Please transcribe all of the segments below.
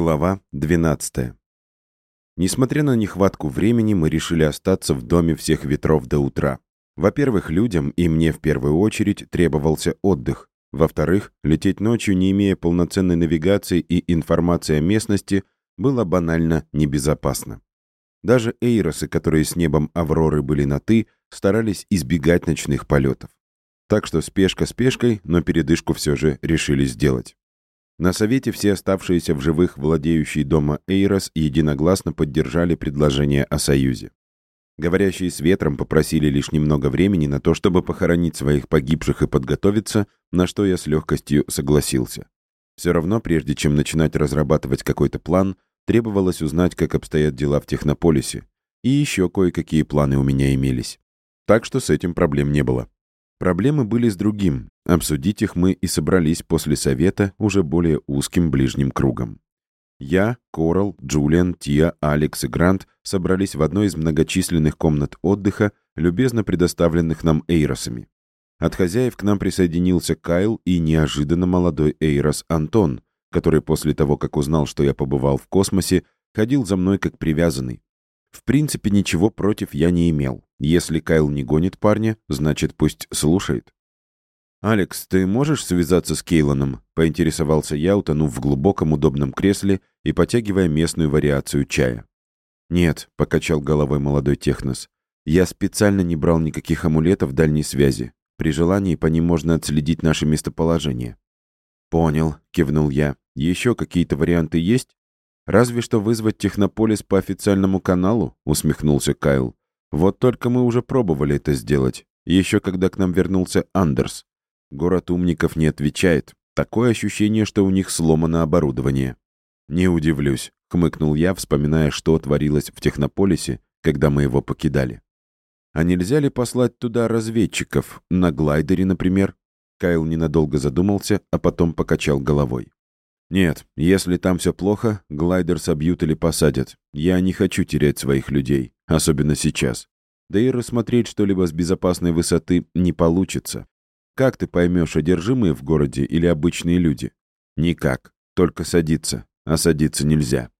Глава 12. Несмотря на нехватку времени, мы решили остаться в доме всех ветров до утра. Во-первых, людям, и мне в первую очередь, требовался отдых. Во-вторых, лететь ночью, не имея полноценной навигации и информации о местности, было банально небезопасно. Даже эйросы, которые с небом Авроры были на «ты», старались избегать ночных полетов. Так что спешка спешкой, но передышку все же решили сделать. На совете все оставшиеся в живых владеющие дома Эйрос единогласно поддержали предложение о союзе. Говорящие с ветром попросили лишь немного времени на то, чтобы похоронить своих погибших и подготовиться, на что я с легкостью согласился. Все равно, прежде чем начинать разрабатывать какой-то план, требовалось узнать, как обстоят дела в Технополисе, и еще кое-какие планы у меня имелись. Так что с этим проблем не было. Проблемы были с другим. Обсудить их мы и собрались после совета уже более узким ближним кругом. Я, Корал, Джулиан, Тия, Алекс и Грант собрались в одной из многочисленных комнат отдыха, любезно предоставленных нам эйросами. От хозяев к нам присоединился Кайл и неожиданно молодой эйрос Антон, который после того, как узнал, что я побывал в космосе, ходил за мной как привязанный. В принципе, ничего против я не имел. Если Кайл не гонит парня, значит, пусть слушает. «Алекс, ты можешь связаться с Кейлоном?» — поинтересовался я, утонув в глубоком удобном кресле и потягивая местную вариацию чая. «Нет», — покачал головой молодой технос. «Я специально не брал никаких амулетов дальней связи. При желании по ним можно отследить наше местоположение». «Понял», — кивнул я. «Еще какие-то варианты есть?» «Разве что вызвать Технополис по официальному каналу», — усмехнулся Кайл. «Вот только мы уже пробовали это сделать. Еще когда к нам вернулся Андерс. Город умников не отвечает. Такое ощущение, что у них сломано оборудование». «Не удивлюсь», — хмыкнул я, вспоминая, что творилось в Технополисе, когда мы его покидали. «А нельзя ли послать туда разведчиков? На глайдере, например?» Кайл ненадолго задумался, а потом покачал головой. «Нет, если там все плохо, глайдер собьют или посадят. Я не хочу терять своих людей, особенно сейчас. Да и рассмотреть что-либо с безопасной высоты не получится. Как ты поймешь, одержимые в городе или обычные люди? Никак. Только садиться. А садиться нельзя.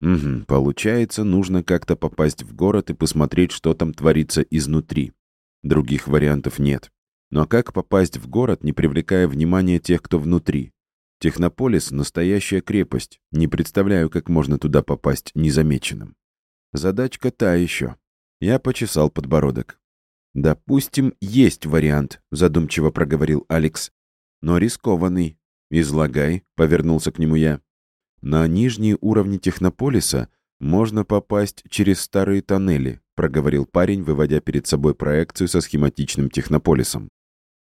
Угу, получается, нужно как-то попасть в город и посмотреть, что там творится изнутри. Других вариантов нет. Но как попасть в город, не привлекая внимания тех, кто внутри? Технополис — настоящая крепость. Не представляю, как можно туда попасть незамеченным. Задачка та еще. Я почесал подбородок. «Допустим, есть вариант», — задумчиво проговорил Алекс. «Но рискованный. Излагай», — повернулся к нему я. «На нижние уровни Технополиса можно попасть через старые тоннели», — проговорил парень, выводя перед собой проекцию со схематичным Технополисом.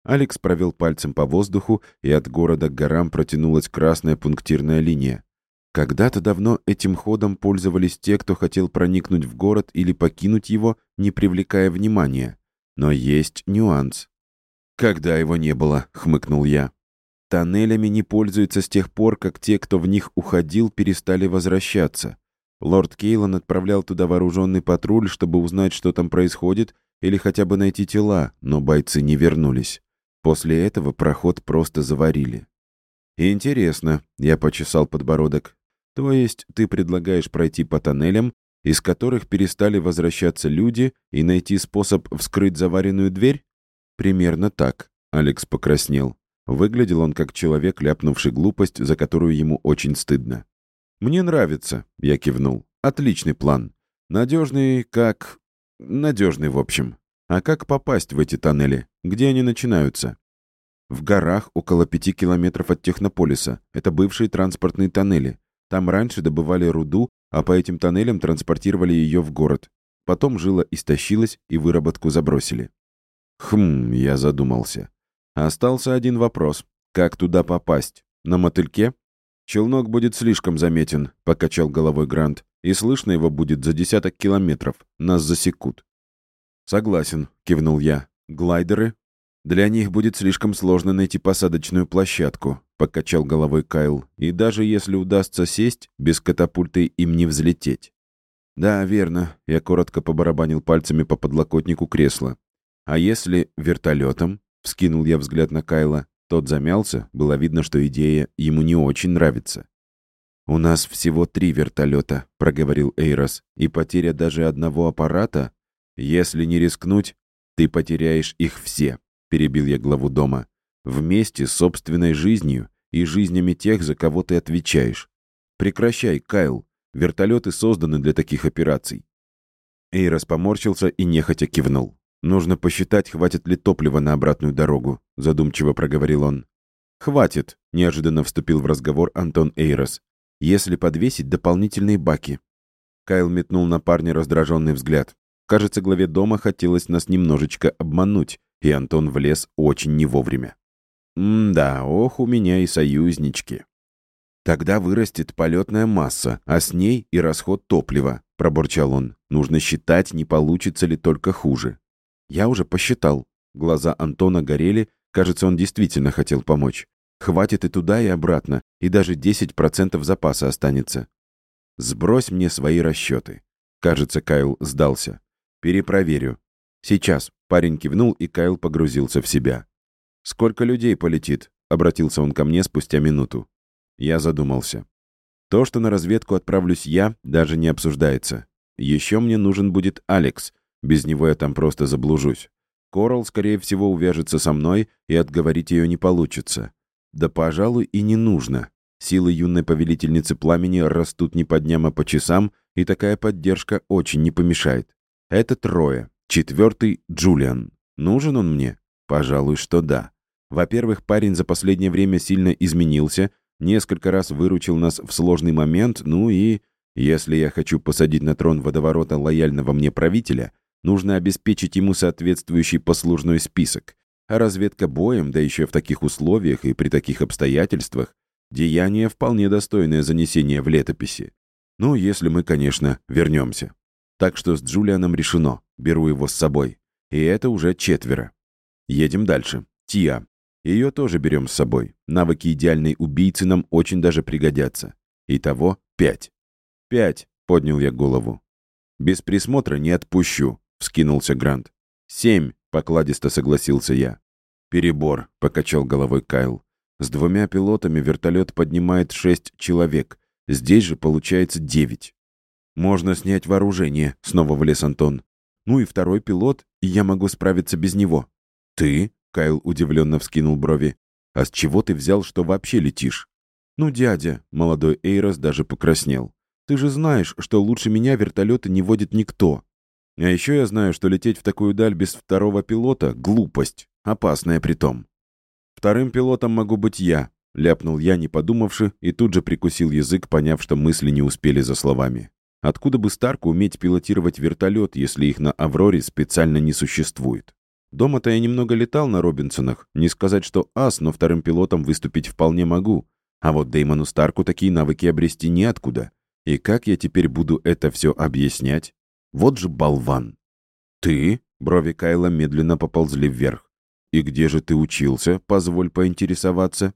Алекс провел пальцем по воздуху, и от города к горам протянулась красная пунктирная линия. Когда-то давно этим ходом пользовались те, кто хотел проникнуть в город или покинуть его, не привлекая внимания. Но есть нюанс. «Когда его не было», — хмыкнул я. «Тоннелями не пользуются с тех пор, как те, кто в них уходил, перестали возвращаться. Лорд Кейлан отправлял туда вооруженный патруль, чтобы узнать, что там происходит, или хотя бы найти тела, но бойцы не вернулись. После этого проход просто заварили. «Интересно», — я почесал подбородок. «То есть ты предлагаешь пройти по тоннелям, из которых перестали возвращаться люди, и найти способ вскрыть заваренную дверь?» «Примерно так», — Алекс покраснел. Выглядел он как человек, ляпнувший глупость, за которую ему очень стыдно. «Мне нравится», — я кивнул. «Отличный план. Надежный, как... Надежный, в общем. А как попасть в эти тоннели? Где они начинаются? В горах около пяти километров от Технополиса. Это бывшие транспортные тоннели. Там раньше добывали руду, а по этим тоннелям транспортировали ее в город. Потом жила истощилась и выработку забросили. Хм, я задумался. Остался один вопрос. Как туда попасть? На мотыльке? Челнок будет слишком заметен, покачал головой Грант. И слышно его будет за десяток километров. Нас засекут. «Согласен», — кивнул я. «Глайдеры?» «Для них будет слишком сложно найти посадочную площадку», — покачал головой Кайл. «И даже если удастся сесть, без катапульты им не взлететь». «Да, верно», — я коротко побарабанил пальцами по подлокотнику кресла. «А если вертолетом?» — вскинул я взгляд на Кайла. Тот замялся, было видно, что идея ему не очень нравится. «У нас всего три вертолета», — проговорил Эйрос. «И потеря даже одного аппарата? Если не рискнуть, ты потеряешь их все», — перебил я главу дома. «Вместе с собственной жизнью и жизнями тех, за кого ты отвечаешь. Прекращай, Кайл. Вертолеты созданы для таких операций». Эйрос поморщился и нехотя кивнул. «Нужно посчитать, хватит ли топлива на обратную дорогу», — задумчиво проговорил он. «Хватит», — неожиданно вступил в разговор Антон Эйрос если подвесить дополнительные баки. Кайл метнул на парня раздраженный взгляд. Кажется, главе дома хотелось нас немножечко обмануть, и Антон влез очень не вовремя. М-да, ох, у меня и союзнички. Тогда вырастет полетная масса, а с ней и расход топлива, пробурчал он. Нужно считать, не получится ли только хуже. Я уже посчитал. Глаза Антона горели, кажется, он действительно хотел помочь. Хватит и туда, и обратно, и даже 10% запаса останется. Сбрось мне свои расчеты. Кажется, Кайл сдался. Перепроверю. Сейчас. Парень кивнул, и Кайл погрузился в себя. «Сколько людей полетит?» — обратился он ко мне спустя минуту. Я задумался. То, что на разведку отправлюсь я, даже не обсуждается. Еще мне нужен будет Алекс. Без него я там просто заблужусь. Корал, скорее всего, увяжется со мной, и отговорить ее не получится. Да, пожалуй, и не нужно. Силы юной повелительницы пламени растут не по дням, а по часам, и такая поддержка очень не помешает. Это трое. Четвертый — Джулиан. Нужен он мне? Пожалуй, что да. Во-первых, парень за последнее время сильно изменился, несколько раз выручил нас в сложный момент, ну и... Если я хочу посадить на трон водоворота лояльного мне правителя, нужно обеспечить ему соответствующий послужной список. А разведка боем, да еще в таких условиях и при таких обстоятельствах, деяние вполне достойное занесения в летописи. Ну, если мы, конечно, вернемся. Так что с Джулианом решено, беру его с собой. И это уже четверо. Едем дальше. Тиа. Ее тоже берем с собой. Навыки идеальной убийцы нам очень даже пригодятся. Итого пять. Пять, поднял я голову. Без присмотра не отпущу, вскинулся Грант. Семь, покладисто согласился я. «Перебор», — покачал головой Кайл. «С двумя пилотами вертолет поднимает шесть человек. Здесь же получается девять». «Можно снять вооружение», — снова влез Антон. «Ну и второй пилот, и я могу справиться без него». «Ты?» — Кайл удивленно вскинул брови. «А с чего ты взял, что вообще летишь?» «Ну, дядя», — молодой Эйрос даже покраснел. «Ты же знаешь, что лучше меня вертолеты не водит никто. А еще я знаю, что лететь в такую даль без второго пилота — глупость, опасная притом. Вторым пилотом могу быть я, — ляпнул я, не подумавши, и тут же прикусил язык, поняв, что мысли не успели за словами. Откуда бы Старку уметь пилотировать вертолет, если их на Авроре специально не существует? Дома-то я немного летал на Робинсонах. Не сказать, что ас, но вторым пилотом выступить вполне могу. А вот Деймону Старку такие навыки обрести неоткуда. И как я теперь буду это все объяснять? Вот же болван. «Ты?» — брови Кайла медленно поползли вверх. «И где же ты учился? Позволь поинтересоваться».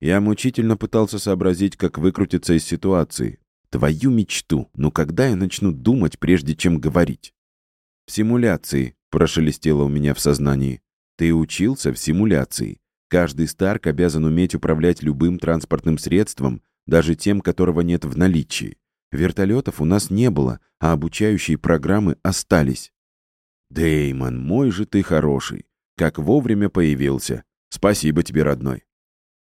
Я мучительно пытался сообразить, как выкрутиться из ситуации. Твою мечту, ну когда я начну думать, прежде чем говорить? В симуляции, прошелестело у меня в сознании. Ты учился в симуляции. Каждый Старк обязан уметь управлять любым транспортным средством, даже тем, которого нет в наличии. Вертолетов у нас не было, а обучающие программы остались. Деймон, мой же ты хороший. Как вовремя появился. Спасибо тебе, родной.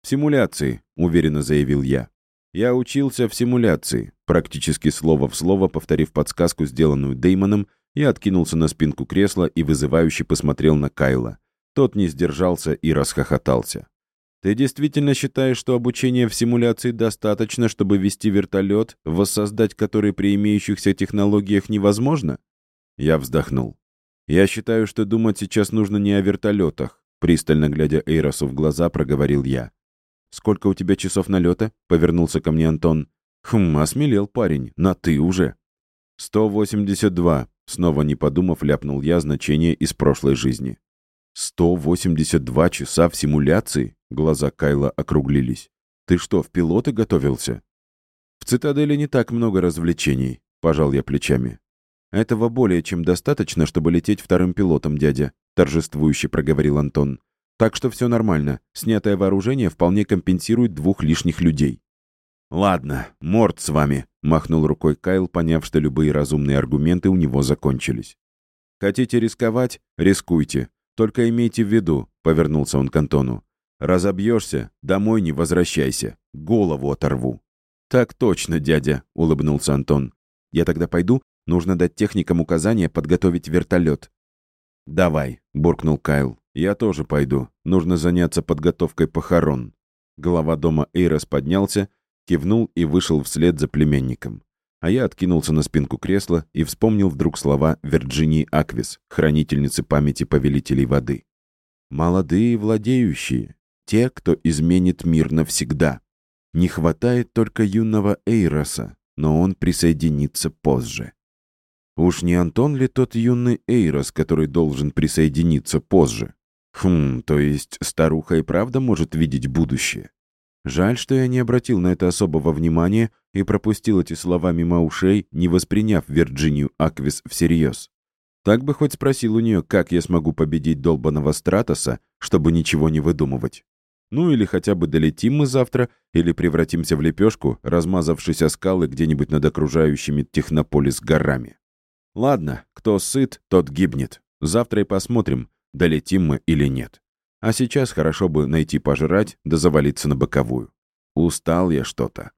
В симуляции, уверенно заявил я. Я учился в симуляции, практически слово в слово повторив подсказку, сделанную Деймоном, я откинулся на спинку кресла и вызывающе посмотрел на Кайла. Тот не сдержался и расхохотался. Ты действительно считаешь, что обучение в симуляции достаточно, чтобы вести вертолет, воссоздать который при имеющихся технологиях невозможно? Я вздохнул. Я считаю, что думать сейчас нужно не о вертолетах. Пристально глядя Эйросу в глаза, проговорил я. «Сколько у тебя часов налета?» — повернулся ко мне Антон. «Хм, осмелел парень, на «ты» уже». «Сто восемьдесят два», — снова не подумав, ляпнул я значение из прошлой жизни. «Сто восемьдесят два часа в симуляции?» Глаза Кайла округлились. «Ты что, в пилоты готовился?» «В цитадели не так много развлечений», — пожал я плечами. «Этого более чем достаточно, чтобы лететь вторым пилотом, дядя», — торжествующе проговорил Антон. «Так что все нормально. Снятое вооружение вполне компенсирует двух лишних людей». «Ладно, морд с вами», — махнул рукой Кайл, поняв, что любые разумные аргументы у него закончились. «Хотите рисковать? Рискуйте. Только имейте в виду», — повернулся он к Антону. «Разобьешься, домой не возвращайся. Голову оторву». «Так точно, дядя», — улыбнулся Антон. «Я тогда пойду. Нужно дать техникам указания подготовить вертолет». «Давай», — буркнул Кайл. «Я тоже пойду. Нужно заняться подготовкой похорон». Глава дома Эйрос поднялся, кивнул и вышел вслед за племянником. А я откинулся на спинку кресла и вспомнил вдруг слова Вирджинии Аквис, хранительницы памяти повелителей воды. «Молодые владеющие, те, кто изменит мир навсегда. Не хватает только юного Эйроса, но он присоединится позже». Уж не Антон ли тот юный Эйрос, который должен присоединиться позже? Хм, то есть старуха и правда может видеть будущее? Жаль, что я не обратил на это особого внимания и пропустил эти слова мимо ушей, не восприняв Вирджинию Аквис всерьез. Так бы хоть спросил у нее, как я смогу победить долбанного Стратоса, чтобы ничего не выдумывать. Ну или хотя бы долетим мы завтра, или превратимся в лепешку, размазавшись о скалы где-нибудь над окружающими Технополис горами. Ладно, кто сыт, тот гибнет. Завтра и посмотрим, долетим мы или нет. А сейчас хорошо бы найти пожрать да завалиться на боковую. Устал я что-то.